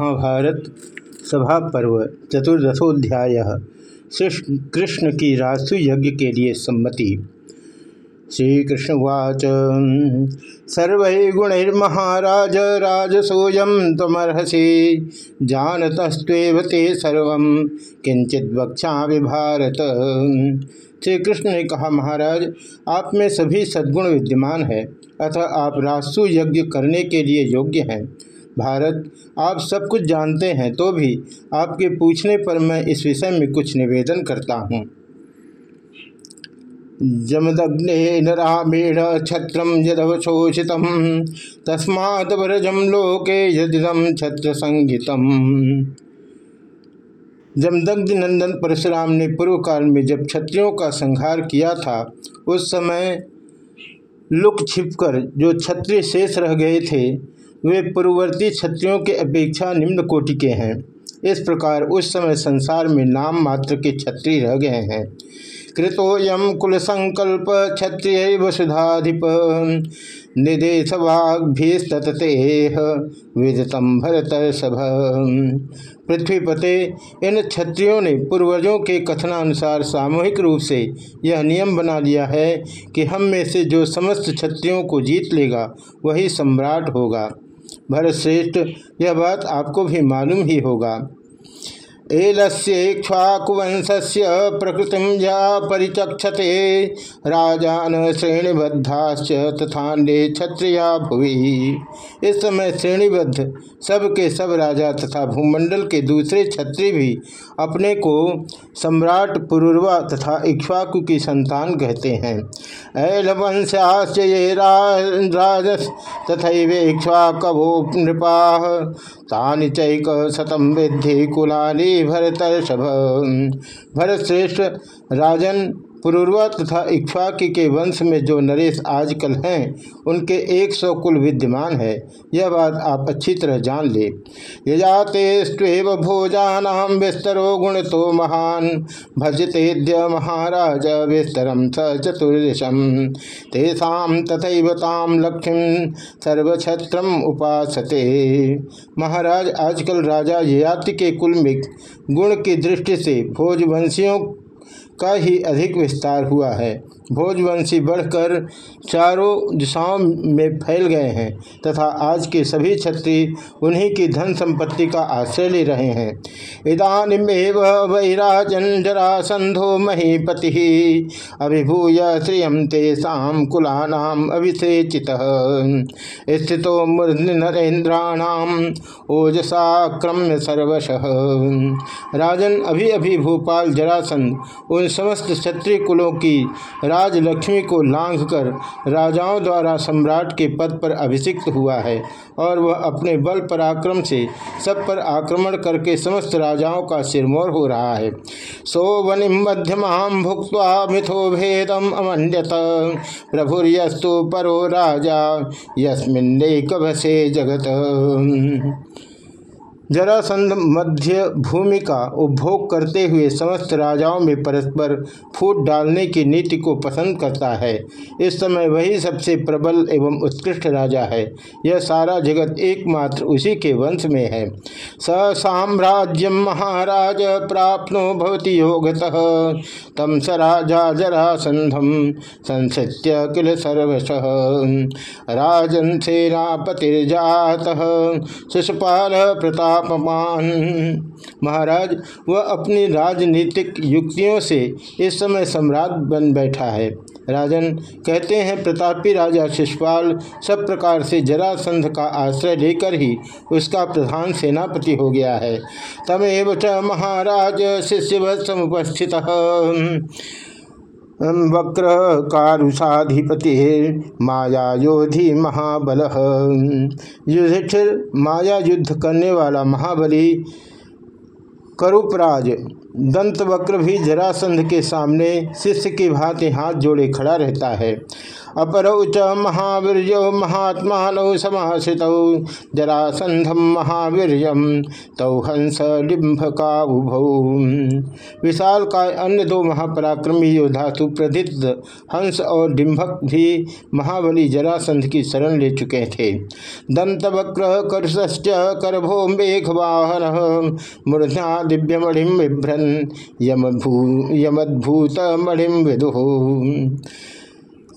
महाभारत सभा पर्व चतुर्दशोध्याय कृष्ण की रासु यज्ञ के लिए सम्मति। श्रीकृष्णवाच सर्व गुणैर्महाराज राजसोयम तमर्हसि जानतस्व ते सर्व किंचित वक्षा भारत। श्री कृष्ण ने कहा, महाराज, आप में सभी सद्गुण विद्यमान है, अतः आप रासु यज्ञ करने के लिए योग्य हैं। भारत, आप सब कुछ जानते हैं तो भी आपके पूछने पर मैं इस विषय में कुछ निवेदन करता हूँ। जमदग्ने रामेण छत्रम यदवशोषित तस्मात् व्रजम लोके यदिदम छत्र संहितम जमदग्नि नंदन परशुराम ने पूर्व काल में जब क्षत्रियों का संहार किया था, उस समय लुक छिपकर जो क्षत्रिय शेष रह गए थे वे पूर्ववर्ती क्षत्रियों के अपेक्षा निम्न कोटि के हैं। इस प्रकार उस समय संसार में नाम मात्र के क्षत्रिय रह गए हैं। कृतोयम कुल संकल्प क्षत्रिय वसुधाधिप। निदेशवाग्भीस्तते विदतम भरत सभ। पृथ्वीपते, इन क्षत्रियों ने पूर्वजों के कथनानुसार सामूहिक रूप से यह नियम बना लिया है कि हम में से जो समस्त क्षत्रियों को जीत लेगा, वही सम्राट होगा। भरत श्रेष्ठ यह बात आपको भी मालूम ही होगा। एलस्येक्ष्वाकुवंशस्य प्रकृतिम या परिचक्षते। राजान श्रेणीबद्धाश्च तथान्य क्षत्रिया भुवि। इस समय श्रेणीबद्ध सब के सब राजा तथा भूमंडल के दूसरे क्षत्रिय भी अपने को सम्राट पुरुर्वा तथा इक्ष्वाकु की संतान कहते हैं। ऐलवंशाश्च ये राजस तथा इक्ष्वाकवो नृपा तानि चैक शतम विद्धि कुलानी भरत भरतश्रेष्ठ राजन पुरुर्वा तथा इक्ष्वाकि के वंश में जो नरेश आजकल हैं, उनके एक सौ कुल विद्यमान है। यह बात आप अच्छी तरह जान ले। यजाते स्वेव भोजानाम विस्तरो गुण तो महान, भजते महाराज विस्तरम स चतुर्दशम। तेषा तथैवताम लक्ष्मी सर्वक्षत्रम उपासते। महाराज आजकल राजा ययाति के कुल में गुण की दृष्टि से भोजवंशियों का ही अधिक विस्तार हुआ है। भोजवंशी बढ़कर चारों दिशाओं में फैल गए हैं तथा आज के सभी क्षत्रिय उन्हीं की धन संपत्ति का आश्रय ले रहे हैं। इदानीमेव वैराजन जरासंधो महीपति अभिभूय श्रियम तेषाम कुलानाम अभिषेचित स्थितो नरेन्द्राणाम ओजसा क्रम्य सर्वश। राजन अभी अभी भोपाल जरासंध उन समस्त क्षत्रिय कुलों की राजलक्ष्मी को लांघ कर राजाओं द्वारा सम्राट के पद पर अभिषिक्त हुआ है और वह अपने बल पराक्रम से सब पर आक्रमण करके समस्त राजाओं का सिरमौर हो रहा है। सो वनिम मध्यमाम भुक्त मिथो भेदम अमंडत प्रभुर्यस्तु परो राजा यस्मिन्नेक भसे जगत। जरासंध मध्य भूमि का उपभोग करते हुए समस्त राजाओं में परस्पर फूट डालने की नीति को पसंद करता है। इस समय वही सबसे प्रबल एवं उत्कृष्ट राजा है। यह सारा जगत एकमात्र उसी के वंश में है। स साम्राज्य महाराज प्राप्नो भवती योगत। तम स राजा जरासंधम संसत्य किल सर्वश। राजन सेनापतिर्जात। शिशुपाल प्रताप तापमान महाराज, वह अपनी राजनीतिक युक्तियों से इस समय सम्राट बन बैठा है। राजन कहते हैं, प्रतापी राजा शिषपाल सब प्रकार से जरासंध का आश्रय लेकर ही उसका प्रधान सेनापति हो गया है। तमेव महाराज शिष्य समुपस्थित। वक्र कारुषाधिपति माया योधि महाबल। युधिष्ठिर, माया युद्ध करने वाला महाबली करुपराज, दंतवक्र भी जरासंध के सामने शिष्य की भांति हाथ जोड़े खड़ा रहता है। अपरौ च महावीर महात्मा समाश्रित। जरासंधम महावीर तौ हंस डिम्भकाउभौ विशाल का अन्य दो महापराक्रमी योद्धा सुप्रधित हंस और डिम्भक भी महाबली जरासंध की शरण ले चुके थे। दंतवक्र करश्च करभो मेघवाहन मूर्धा दिव्यमणिम बिभ्रन यमद्भूत मणिम विदु।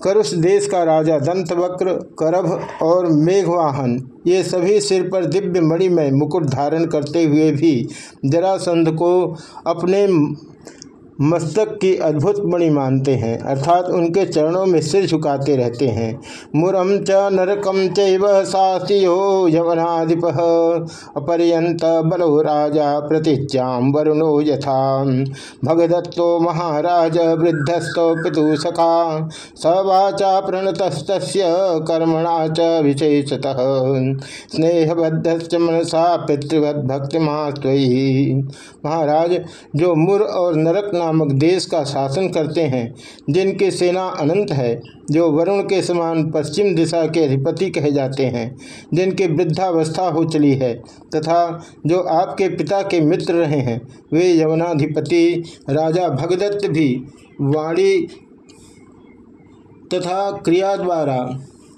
करुष देश का राजा, दंतवक्र, करभ और मेघवाहन। ये सभी सिर पर दिव्य मणि में मुकुट धारण करते हुए भी जरासंध को अपने मस्तक की अद्भुत मणि मानते हैं, अर्थात उनके चरणों में सिर झुकाते रहते हैं। मुरम च नरकम चास्तियो यवनाधिप। अपर्यंत बलो राजा प्रतिज्ञाम वरुणो यथा। भगदत्तो महाराज वृद्धस्तो पितु सखा। सवाचा प्रणतस्त कर्मणा च विशेषतः। स्नेहबद्ध मनसा पितृवद भक्ति महाराज, जो मुर और नरक नामक देश का शासन करते हैं, जिनकी सेना अनंत है, जो वरुण के समान पश्चिम दिशा के अधिपति कहे जाते हैं, जिनकी वृद्धावस्था हो चली है, तथा जो आपके पिता के मित्र रहे हैं, वे यवनाधिपति राजा भगदत्त भी वाणी तथा क्रिया द्वारा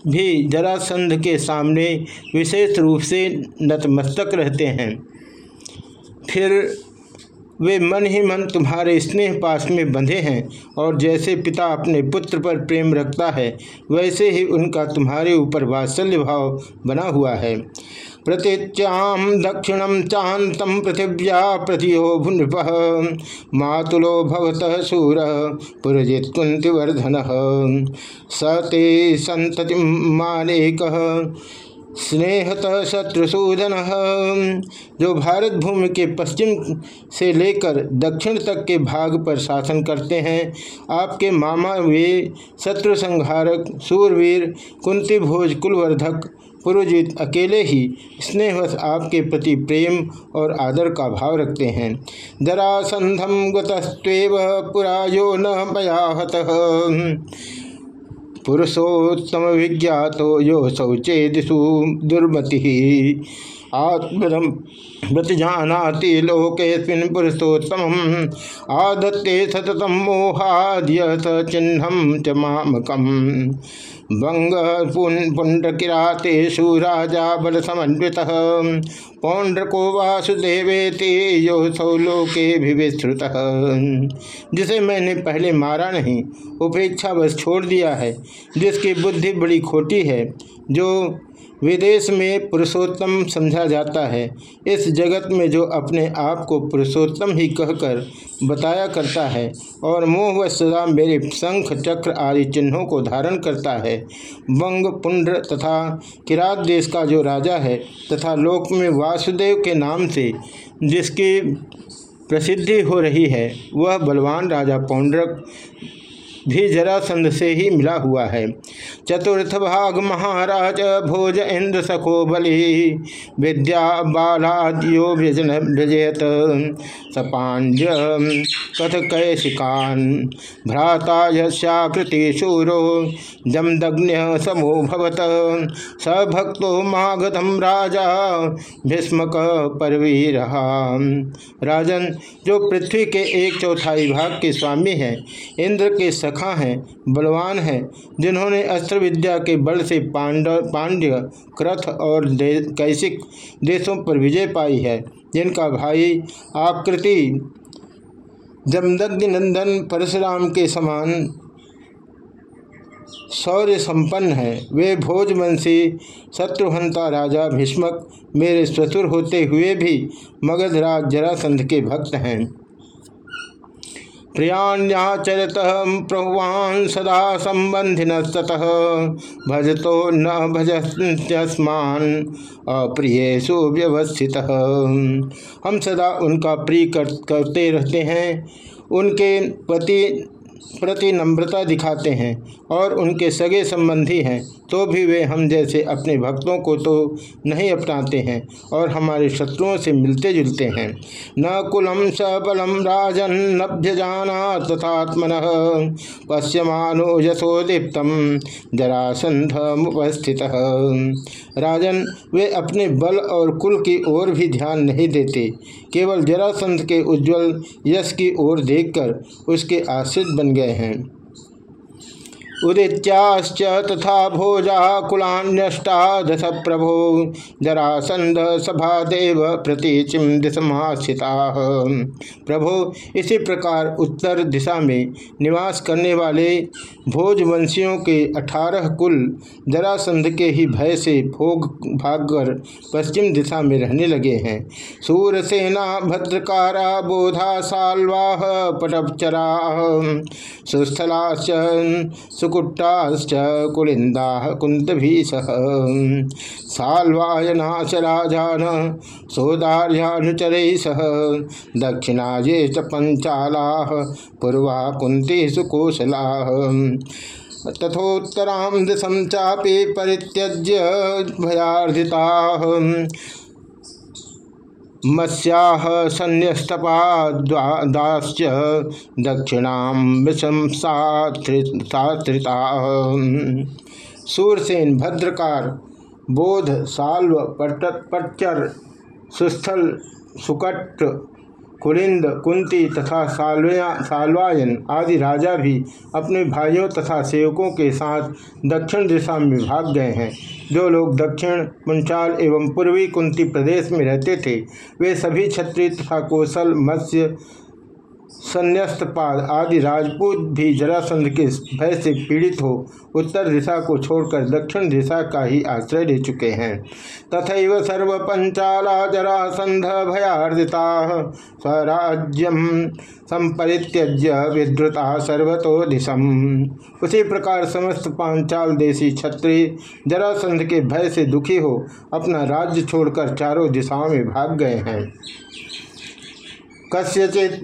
भी जरासंध के सामने विशेष रूप से नतमस्तक रहते हैं। फिर वे मन ही मन तुम्हारे स्नेह पास में बंधे हैं और जैसे पिता अपने पुत्र पर प्रेम रखता है, वैसे ही उनका तुम्हारे ऊपर वात्सल्य भाव बना हुआ है। प्रतीच्याम दक्षिणम चातम पृथिव्या प्रतियो भूनृप मातुलो भवत सूर पुरजित कुंतिवर्धन सते संतति मानेक। स्नेहतः शत्रुसूदन, जो भारत भूमि के पश्चिम से लेकर दक्षिण तक के भाग पर शासन करते हैं। आपके मामा वे शत्रु संहारक सूरवीर कुंती भोज कुलवर्धक, पुरोजित अकेले ही स्नेहवश आपके प्रति प्रेम और आदर का भाव रखते हैं। जरासंधम गतस्व पुरायो न मयाहत। पुरुषोत्तम विज्ञातो यो शौचे दिशु दुर्मति। आत्मरम प्रतिजानाति लोकेस्मिन् पुरुषोत्तम आदत्ते सततम मोहाद्य चिन्हम च मामकम। बंग पुंडकिरातेषु राजा बल समन्वित पौंड्रको यो सौलोके विस्तृत जिसे मैंने पहले मारा नहीं उपेक्षा बस छोड़ दिया है, जिसकी बुद्धि बड़ी खोटी है, जो विदेश में पुरुषोत्तम समझा जाता है। इस जगत में जो अपने आप को पुरुषोत्तम ही कहकर बताया करता है और मोह व सदा मेरे शंख, चक्र आदि चिन्हों को धारण करता है। बंग पुंड्र तथा किरात देश का जो राजा है तथा लोक में वासुदेव के नाम से जिसकी प्रसिद्धि हो रही है, वह बलवान राजा पौंड्रक भी जरासंध से ही मिला हुआ है। चतुर्थ भाग महाराज, भोज इंद्र सखो बलि। विद्या बालाद्यो व्यजयत सपांज कथ कैशिकान। भ्राता यशाकृति शूरो। जमदग्न समो भवत। स मागधम राजा। भीष्मक परवीर राजन, जो पृथ्वी के एक चौथाई भाग के स्वामी हैं, इंद्र के सख सखा हैं बलवान हैं जिन्होंने अस्त्र विद्या के बल से पांडव पांड्य क्रथ और दे, कैसिक देशों पर विजय पाई है जिनका भाई आकृति जमदग्नि नंदन परशुराम के समान शौर्य संपन्न है। वे भोजवंशी शत्रुहंता राजा भीष्मक मेरे ससुर होते हुए भी मगधराज जरासंध के भक्त हैं। प्रियाण्याचरत प्रभुवान सदा संबंधि सतः भजतो न भजस्मान अप्रिय व्यवस्थित। हम सदा उनका प्रिय कर, करते रहते हैं। उनके पति प्रति नम्रता दिखाते हैं और उनके सगे संबंधी हैं तो भी वे हम जैसे अपने भक्तों को तो नहीं अपनाते हैं और हमारे शत्रुओं से मिलते जुलते हैं। न कुलम सबलम राजन नभ्यजाना तथात्मन, पश्यमानो यशोदीप्तम जरासंध उपस्थित राजन, वे अपने बल और कुल की ओर भी ध्यान नहीं देते, केवल जरासंध के उज्जवल यश की ओर देखकर उसके आश्रित बन गए हैं। उदित्याश्च तथा भोजा कुलान्यष्टा दश प्रभो जरासंध सभा देव प्रतीचिम दिशमास्थिता प्रभो, इसी प्रकार उत्तर दिशा में निवास करने वाले भोजवंशियों के अठारह कुल जरासंध के ही भय से भोग भागकर पश्चिम दिशा में रहने लगे हैं। सूरसेना भद्रकारा बोधा साल्वाह पटपचरा सुस्थला सुकुट्टाश्च कुंत भी सह साल्वायनाश राजान सोदार्यानुचर सह दक्षिणा ये च पंचाला पूर्वा कुंती सुकोशला तथोत्तरां दिशं चापि परित्यज्य भयार्धिता मत्स्याह दास दक्षिणाम विषमसात्रिता सूरसेन भद्रकार बोध साल्व पट्टर सुस्थल सुकट कुलिंद कुंती तथा सालवया, सालवायन आदि राजा भी अपने भाइयों तथा सेवकों के साथ दक्षिण दिशा में भाग गए हैं। जो लोग दक्षिण पुंचाल एवं पूर्वी कुंती प्रदेश में रहते थे, वे सभी क्षत्रिय तथा कौशल, मत्स्य संन्यास्तपाद आदि राजपूत भी जरासंध के भय से पीड़ित हो, उत्तर दिशा को छोड़कर दक्षिण दिशा का ही आश्रय ले चुके हैं। तथा सर्व पंचाला जरासंध भयार्दिता स्वराज्यम संपरित्यज्य विद्रुता सर्वतो दिशम। उसी प्रकार समस्त पांचाल देशी क्षत्रिय जरासंध के भय से दुखी हो, अपना राज्य छोड़कर चारों दिशाओं में भाग गए हैं। कस्यचित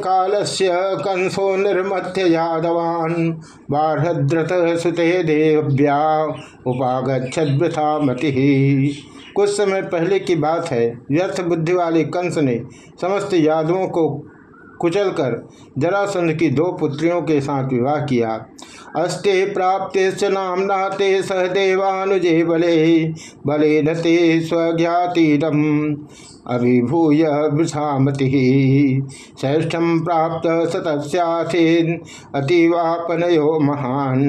काल से कंसो निर्मथ्य यादवान् बारहद्रत सुते देव्या उपागछद्वथा मति कुछ समय पहले की बात है, व्यर्थ बुद्धि वाले कंस ने समस्त यादवों को कुचलकर जरासंध की दो पुत्रियों के साथ विवाह किया। अस्ते प्राप्ते नामना ते सहदेवानुजे बले बले नते स्वज्ञातीरम अभिभूय वृषामति श्रेष्ठम प्राप्त सतस्याथेन अतिवापनयो महान।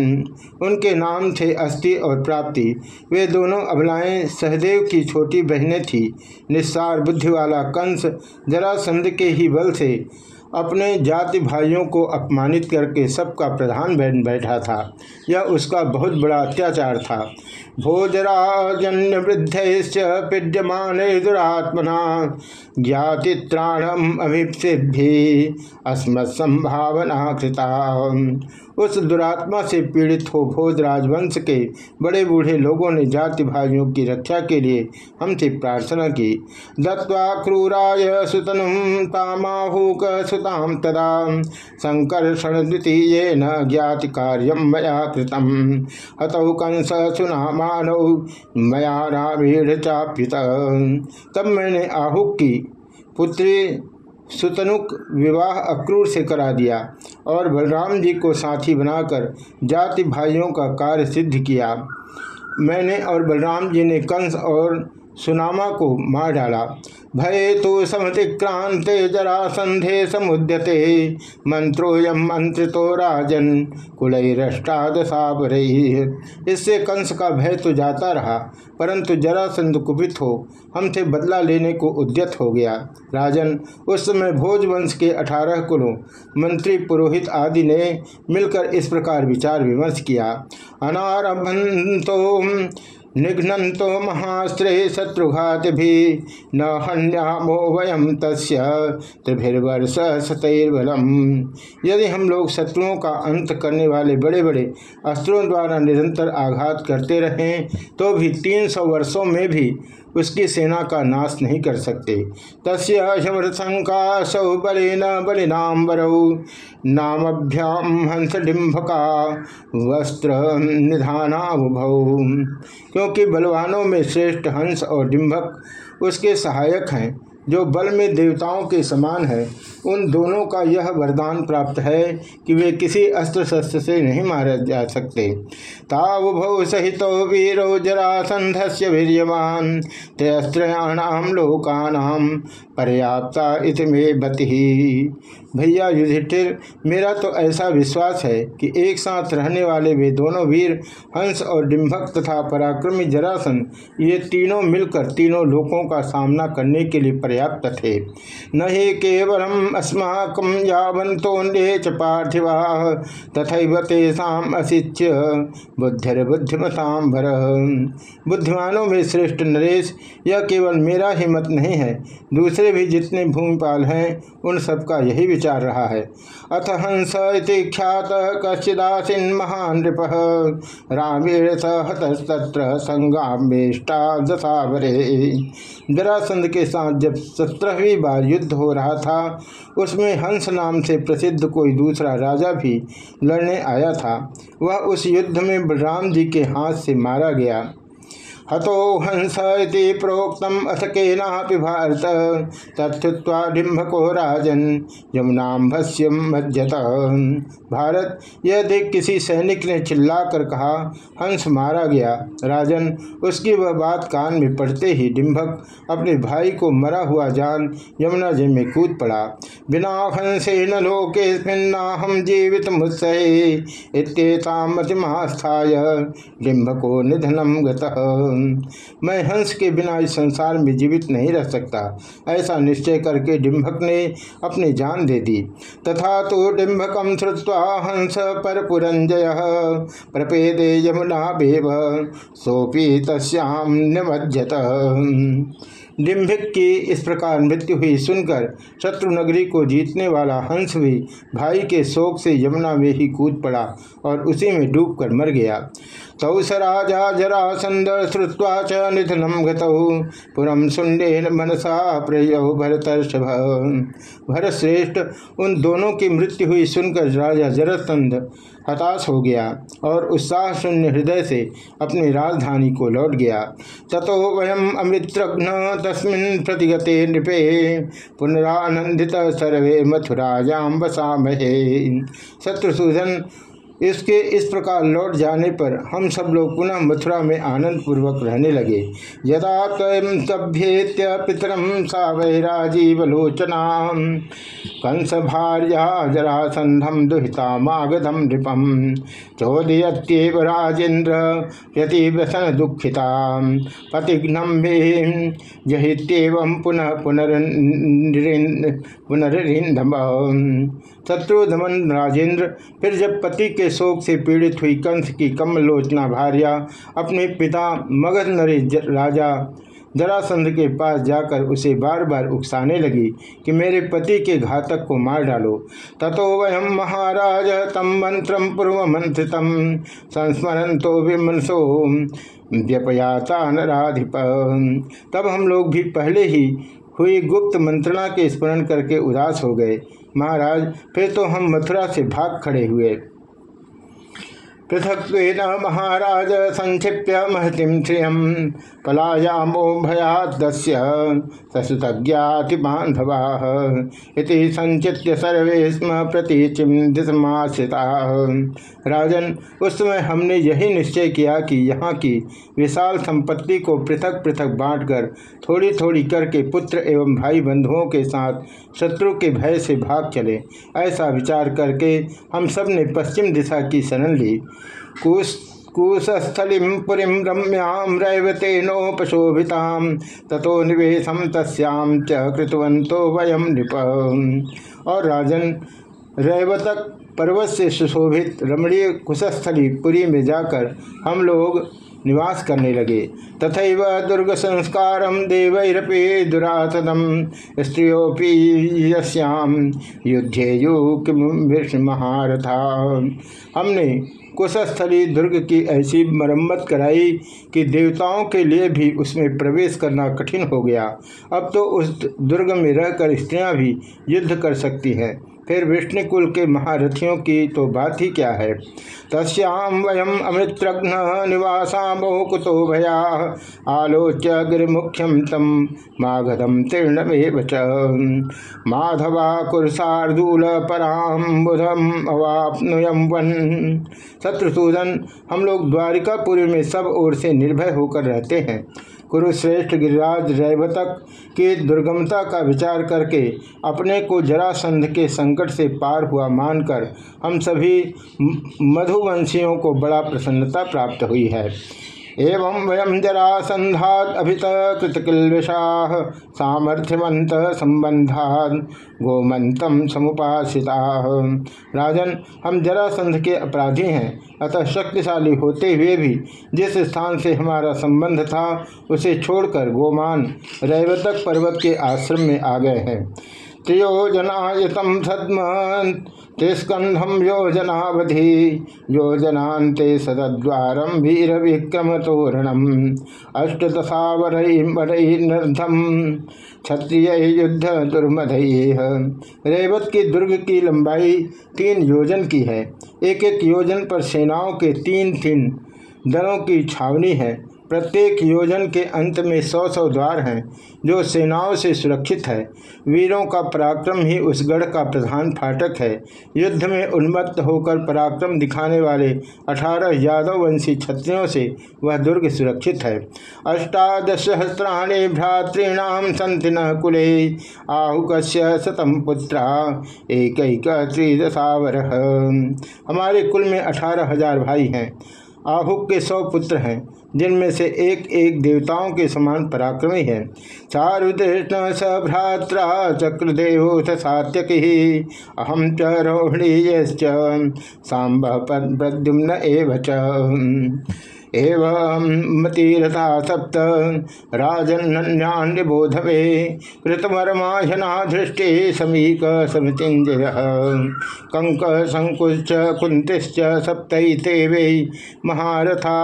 उनके नाम थे अस्थि और प्राप्ति। वे दोनों अबलाएँ सहदेव की छोटी बहनें थी। निस्सार बुद्धि वाला कंस जरासंध के ही बल से अपने जाति भाइयों को अपमानित करके सबका प्रधान बन बैठा था। यह उसका बहुत बड़ा अत्याचार था। भोजराजन्य वृद्ध पीड्यमान दुरात्मना ज्ञातित्राणम अभिप्सि अस्मत् संभावना कृता। उस दुरात्मा से पीड़ित हो भोज राजवंश के बड़े बूढ़े लोगों ने जाति भाइयों की रक्षा के लिए हमसे प्रार्थना की। दत्वा क्रूराय सुतनुम तामाहूक सुताम तदा। संकर्षण द्वितीय न ज्ञात कार्यम मया कृतम। हतौ कंस सुना मानव मया रामेण चाप्युत। तब मैंने आहुक की, पुत्री सुतनुक विवाह अक्रूर से करा दिया और बलराम जी को साथी बनाकर जाति भाइयों का कार्य सिद्ध किया। मैंने और बलराम जी ने कंस और सुनामा को मार डाला। भय तो समतिक्रांते जरासंधे समुद्यते। मंत्रोयम मंत्र तो राजन कुलैरष्टादशावर। इससे कंस का भय तो जाता रहा, परंतु जरासंध कुपित हो, हमसे बदला लेने को उद्यत हो गया। राजन, उस समय भोजवंश के अठारह कुलों, मंत्री पुरोहित आदि ने मिलकर इस प्रकार विचार विमर्श किया। अनारभंतो निघ्नतो महास्त्रे शत्रुघात भी न हन्यामो वयम तस्य त्रिभिर्वर्ष सतैर्बलम यदि हम लोग शत्रुओं का अंत करने वाले बड़े बड़े अस्त्रों द्वारा निरंतर आघात करते रहें तो भी तीन सौ वर्षों में भी उसकी सेना का नाश नहीं कर सकते। तस्मृशंका सौ बलिन बरऊ नामभ्याम हंस डिम्भका वस्त्र निधानाभौ क्योंकि बलवानों में श्रेष्ठ हंस और डिम्भक उसके सहायक हैं। जो बल में देवताओं के समान है, उन दोनों का यह वरदान प्राप्त है कि वे किसी अस्त्र शस्त्र से नहीं मारे जा सकते। तावभौ सहित वीरो जरासंधस्य वीर्यवान त्रयस्त्रयाणाम लोकानाम पर्याप्ता इतमे बति। भैया युधिष्ठिर, मेरा तो ऐसा विश्वास है कि एक साथ रहने वाले वे दोनों वीर, हंस और डिम्भक तथा पराक्रमी जरासन ये तीनों मिलकर तीनों लोकों का सामना करने के लिए पर्याप्त थे। न ही केवलम अस्माक यावंतोन्ये च पार्थिवा तथा तेषाम अशिच्य बुद्धिर्बुद्धिमताम भर। बुद्धिमानों में श्रेष्ठ नरेश, यह केवल मेरा ही मत नहीं है, दूसरे भी जितने भूमिपाल हैं, उन सबका यही विचार रहा है। अथ हंस इति ख्यात कश्चिदासीन महान नृप, रामेण संगामेष्टा दशावरे जरासंध के साथ जब सत्रहवीं बार युद्ध हो रहा था। उसमें हंस नाम से प्रसिद्ध कोई दूसरा राजा भी लड़ने आया था। वह उस युद्ध में बलराम जी के हाथ से मारा गया। हतो हंस प्रोक्तम अथ केनापि भारत। तत्वा डिम्भको राजन यमुनाभस्यम मज्जत भारत यह देख किसी सैनिक ने चिल्लाकर कहा, हंस मारा गया, राजन, उसकी वह बात कान में पड़ते ही डिम्भक अपने भाई को मरा हुआ जान यमुना जी में कूद पड़ा। बिना हंसे न लोके हम जीवित मुत्सहे इतमतिमास्थाय डिम्भको निधनम गतः। मैं हंस के बिना इस संसार में जीवित नहीं रह सकता। ऐसा निश्चय करके डिम्भक ने अपनी जान दे दी। तथा तो डिम्भकम श्रुवा हंस पर पुरंजय प्रपेदे यमुना बेव सोपी तस्याम निमज्जत। डिम्भिक की इस प्रकार मृत्यु हुई सुनकर शत्रु नगरी को जीतने वाला हंस भी भाई के शोक से यमुना में ही कूद पड़ा और उसी में डूबकर मर गया। तौ स राजा जरासंद श्रुवा च निधनम गुरम सुंडे मनसा प्रिय भरतर्षभ। भरतश्रेष्ठ, उन दोनों की मृत्यु हुई सुनकर राजा जरासंध हताश हो गया और उत्साह शून्य हृदय से अपनी राजधानी को लौट गया। ततो वयम अमृतघ्न तस्मिन प्रतिगते नृपे। पुनरानंदित सर्वे मथुरायाम बसा महे शत्रुसूदन इसके इस प्रकार लौट जाने पर हम सब लोग पुनः मथुरा में आनंद पूर्वक रहने लगे। यदा तयम सभ्येत्य पितरम सा वैराजीवलोचना कंस भार्या जरासंधम दुहिता मागधम नृपम। चोदयत्येव राजेन्द्र व्यतिव्यसन दुखिता पतिघ्नम जहित्यव पुनः पुनरिंधम शत्रुधमन राजेंद्र, फिर जब पति के शोक से पीड़ित हुई कंस की कमलोचना भार्या, अपने पिता मगध नरेश राजा जरासंध के पास जाकर उसे बार बार उकसाने लगी कि मेरे पति के घातक को मार डालो। ततो वयम महाराज तम मंत्र पूर्व मंत्रित संस्मरण तो विमनसो व्यपयाता नाधिप तब हम लोग भी पहले ही हुई गुप्त मंत्रणा के स्मरण करके उदास हो गए। महाराज फिर तो हम मथुरा से भाग खड़े हुए। पृथक महाराज संक्षिप्य महतिम श्रियम पलायामो भयादस्य ससुतज्ञाति बांधवा इति संचित्य सर्वे स्म प्रतीचिम दिशमाश्रिता राजन, उस समय हमने यही निश्चय किया कि यहाँ की विशाल संपत्ति को पृथक पृथक बांटकर थोड़ी थोड़ी करके पुत्र एवं भाई बंधुओं के साथ शत्रु के भय से भाग चले, ऐसा विचार करके हम सबने पश्चिम दिशा की शरण ली। कुश पुरी रम्याम रैवतेनोपशोभिता तथो निवेशम तस्याम च वयम नृप। और राजन रैवतक पर्वत से सुशोभित रमणीय कुशस्थली पुरी में जाकर हम लोग निवास करने लगे। तथा दुर्ग संस्कार देवरपे दुरातनम स्त्रियोपी यश्याम युद्धेयु विष्णु महारथा हमने कुशस्थली दुर्ग की ऐसी मरम्मत कराई कि देवताओं के लिए भी उसमें प्रवेश करना कठिन हो गया। अब तो उस दुर्ग में रहकर स्त्रियाँ भी युद्ध कर सकती हैं। फिर विष्णुकुल के महारथियों की तो बात ही क्या है? तस्याम वयम अमृतघ्न निवासामो कुतो भया। आलोच्य गिरिमुख्यम तम माघदम तीर्ण माधवा कुरसार्दूल पराम बुधम अवापनुयम वन। शत्रुसूदन, हम लोग द्वारिकापुरी में सब ओर से निर्भय होकर रहते हैं। कुरुश्रेष्ठ गिरिराज रैवतक की दुर्गमता का विचार करके अपने को जरासंध के संकट से पार हुआ मानकर हम सभी मधुवंशियों को बड़ा प्रसन्नता प्राप्त हुई है। एवं वयम जरासंधात अभित कृतकिलविषा सामर्थ्यवंत संबंधात गोमंतम समुपासिता। राजन, हम जरासंध के अपराधी हैं, अतः शक्तिशाली होते हुए भी जिस स्थान से हमारा संबंध था, उसे छोड़कर गोमान रैवतक पर्वत के आश्रम में आ गए हैं। त्रियोजनायतम सद्म त्रिस्कंधम योजनावधि योजनाते सदद्वारम वीर विक्रम तोरणम अष्टदशावरधम क्षत्रिय युद्ध दुर्मद रेवत की दुर्ग की लंबाई तीन योजन की है। एक एक योजन पर सेनाओं के तीन तीन दलों की छावनी है। प्रत्येक योजन के अंत में सौ सौ द्वार हैं, जो सेनाओं से सुरक्षित है। वीरों का पराक्रम ही उस गढ़ का प्रधान फाटक है। युद्ध में उन्मत्त होकर पराक्रम दिखाने वाले अठारह यादव वंशी क्षत्रियों से वह दुर्ग सुरक्षित है। अष्टादश सहस्राणी भ्रातृणाम संति न कुले आहुक शतम पुत्रा एक त्रिदशावर हमारे कुल में अठारह हज़ार भाई हैं। आहुक के सौ पुत्र हैं, जिनमें से एक एक देवताओं के समान पराक्रमी है। स भ्रात्रा चक्रदेव सात्यक ही अहम च रोहिणी सांब प्रद्युम्न एव एवं सप्त राजन्यान्यबोधवे कृतवर्माशना दृष्टि समीक समितिंजय कंक संकुश्च कुंतिश्च सप्तते महारथा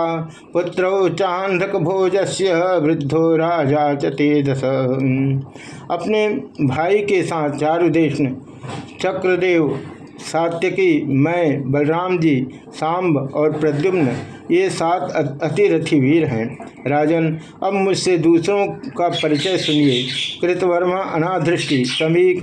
पुत्रौ चांधक भोजस्य वृद्धो राजा च तेजस। अपने भाई के साथ चारुदेश चक्रदेव सात्यकी मैं, बलराम जी, सांब और प्रद्युम्न, ये सात अतिरथी वीर हैं। राजन, अब मुझसे दूसरों का परिचय सुनिए। कृतवर्मा अनाधृष्टि, समीक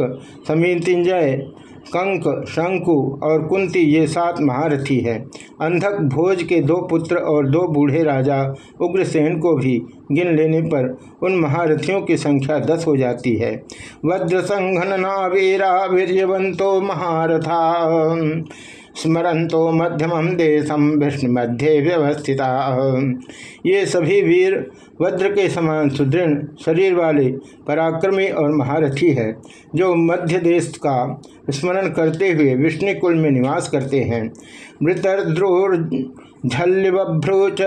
समीतिंजय कंक शंकु और कुंती ये सात महारथी हैं। अंधक भोज के दो पुत्र और दो बूढ़े राजा उग्रसेन को भी गिन लेने पर उन महारथियों की संख्या दस हो जाती है। वज्र संघन नावीरा वीरवंतो महारथा। स्मरंतो मध्यम देशम विष्णु मध्य व्यवस्थिता। ये सभी वीर वज्र के समान सुदृढ़ शरीर वाले पराक्रमी और महारथी है, जो मध्य देश का स्मरण करते हुए विष्णु कुल में निवास करते हैं। मृतर्द्रोर झल्लिवभ्रूच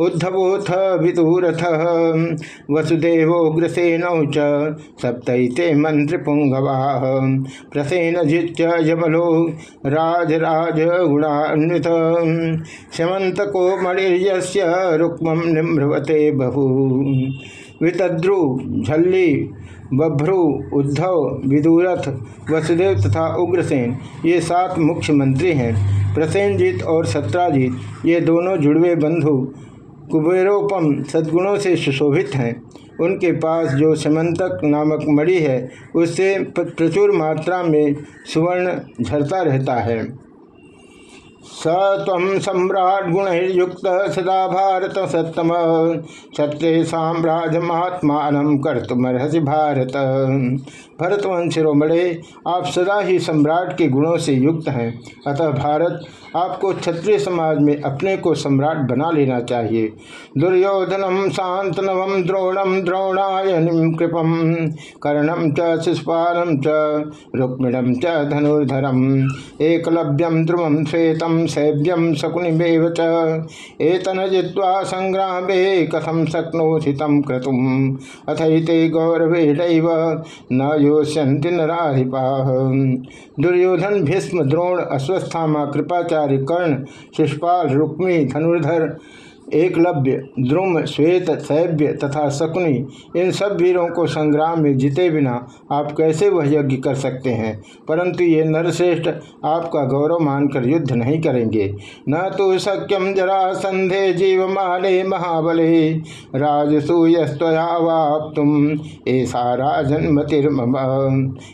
उद्धवोथ विदूरथ वसुदेवोग्रसेनौ च सप्तैते मंत्रिपुंगवा प्रसेनजिच्च यमलो राजराज गुणान्वित शमंतको मणिर्यस्य रुक्म निम्रवते बहु वितद्रु, झल्ली, बभ्रु, उद्धव, विदुरथ, वसुदेव तथा उग्रसेन, ये सात मुख्यमंत्री हैं। प्रसेनजीत और सत्राजीत, ये दोनों जुड़वे बंधु, कुबेरोपम सद्गुणों से सुशोभित हैं। उनके पास जो समंतक नामक मणि है, उससे प्रचुर मात्रा में सुवर्ण झरता रहता है। स सम्राट सम्राट गुणयुक्त सदा भारत सत्तम। सत्य साम्राज्य महात्मा कर्तमर्हसी भारत। भरतवंश शिरोमणे आप सदा ही सम्राट के गुणों से युक्त हैं। अतः भारत, आपको क्षत्रिय समाज में अपने को सम्राट बना लेना चाहिए। दुर्योधनम शांतनवम द्रोणम द्रोणायनिम कृपम, कर्णम च शिष्पालम च रुक्मिणम च धनुर्धरम, एकलव्यम ध्रुवम श्वेतम सैव्यम शकुनिमेव चन जित्वा संग्राम कथम शक्नोषि तम क्रतुम। अथते गौरवे न योष्यंति नाधिपा दुर्योधन भीष्म द्रोण अश्वस्थामा कृपाचार्य कर्ण शिषपाल रुक्मी धनुर्धर एकलव्य, द्रुम, श्वेत सैभ्य तथा शकुनी, इन सब वीरों को संग्राम में जीते बिना आप कैसे वह यज्ञ कर सकते हैं? परंतु ये नरश्रेष्ठ आपका गौरव मानकर युद्ध नहीं करेंगे। न तो सक्यम जरा संधे जीव माले महाबले राजसूयस्तयावाप तुम ऐसा राजन मतिर्म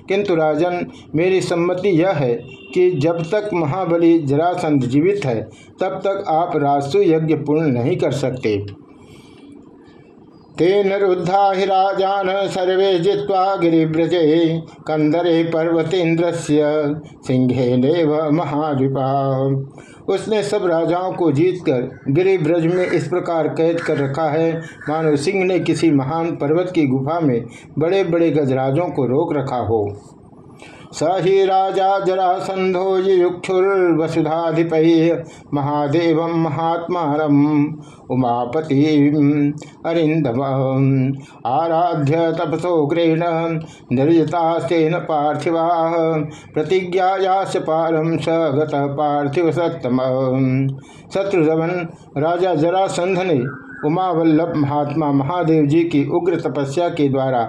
किंतु राजन, मेरी सम्मति यह है कि जब तक महाबली जरासंध जीवित है, तब तक आप राजसु यज्ञ पूर्ण नहीं कर सकते। तेन रुद्धा ही राजान सर्वे जित्वा गिरिव्रजे कंदरे पर्वतेन्द्र सिंहे देव महाद्वीपा उसने सब राजाओं को जीतकर गिरिव्रज में इस प्रकार कैद कर रखा है। मानो सिंह ने किसी महान पर्वत की गुफा में बड़े बड़े गजराजों को रोक रखा हो। स ही राजा जरासंधो युक्षुर्वसुधाधिप महादेव महात्मा उमापति अरिंदम आराध्य तपसोग्रेण निर्जतास्तेन पार्थिवा प्रतिज्ञायास पारम स गत पार्थिव सत्तम शत्रुधवन राजा जरासंध ने उमावल्लभ महात्मा महादेव जी की उग्र तपस्या के द्वारा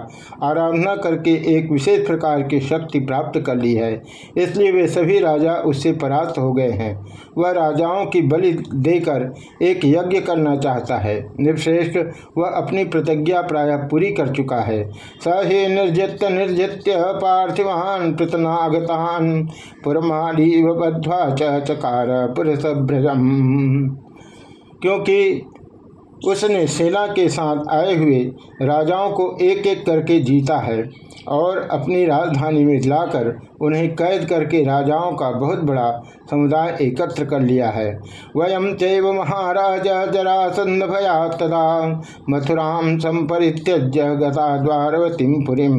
आराधना करके एक विशेष प्रकार की शक्ति प्राप्त कर ली है। इसलिए वे सभी राजा उससे परास्त हो गए हैं। वह राजाओं की बलि देकर एक यज्ञ करना चाहता है। निर्श्रेष्ठ वह अपनी प्रतिज्ञा प्राय पूरी कर चुका है। स ही निर्जित्य निर्जित्य पार्थिवान, प्रतनागतान पुरमालीव बद्वा चकार पुरुष क्योंकि उसने सेना के साथ आए हुए राजाओं को एक एक करके जीता है और अपनी राजधानी में लाकर उन्हें कैद करके राजाओं का बहुत बड़ा समुदाय एकत्र कर लिया है। वयम चैव महाराज जरासंध भया तदा मथुराम संपरित्यज्य गता द्वारवतीम पुरीम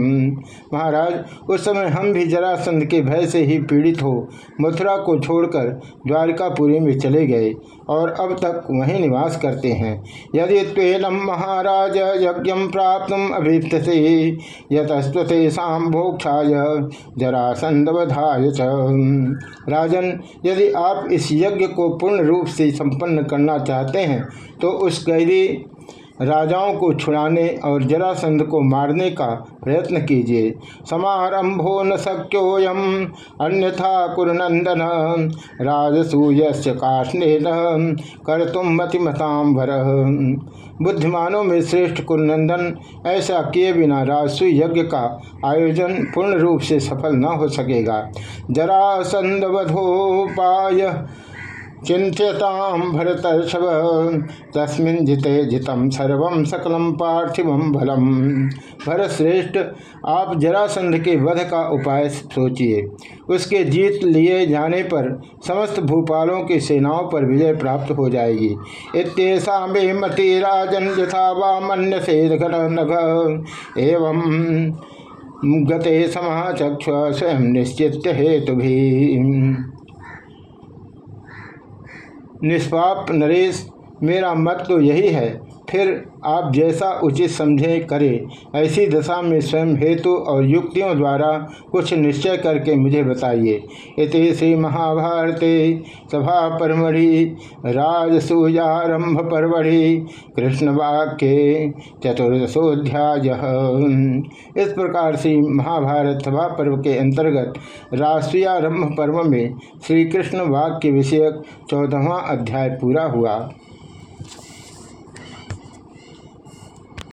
महाराज, उस समय हम भी जरासंध के भय से ही पीड़ित हो मथुरा को छोड़कर द्वारिकापुरी में चले गए और अब तक वहीं निवास करते हैं। यदि तेलम महाराज यज्ञ प्राप्त अभिप्त से यतस्वतेषा भोक्षा जरासंधवधाय राजन, यदि आप इस यज्ञ को पूर्ण रूप से संपन्न करना चाहते हैं तो उस कैदी राजाओं को छुड़ाने और जरासंध को मारने का प्रयत्न कीजिए। समारंभो न शक्योयम अन्यथा कुरनंदन। राजसूय काष्ण कर तुम मतिमताम भर बुद्धिमानों में श्रेष्ठ कुनंदन ऐसा किए बिना राजस्व यज्ञ का आयोजन पूर्ण रूप से सफल न हो सकेगा। जरासंध वधोपाय चिंत्यताम भरतर्षभ, तस्मिन जिते जितम सर्व सकलम पार्थिवम भलम भरत श्रेष्ठ आप जरासंध के वध का उपाय सोचिए। उसके जीत लिए जाने पर समस्त भूपालों की सेनाओं पर विजय प्राप्त हो जाएगी। इतना मे राजन यथा वामन्य से नघ। एवं गते समाचक्ष स्वयं निश्चित हेतु भी निष्पाप नरेश मेरा मत तो यही है। फिर आप जैसा उचित समझे करें, ऐसी दशा में स्वयं हेतु और युक्तियों द्वारा कुछ निश्चय करके मुझे बताइए। इति श्री महाभारते सभा परमढ़ि राजसूयारंभ परमढ़ि कृष्ण वाक्य चतुर्दशोध्याय इस प्रकार से महाभारत सभा पर्व के अंतर्गत राष्ट्रीयारंभ पर्व में श्री कृष्ण वाक्य विषयक चौदहवा अध्याय पूरा हुआ।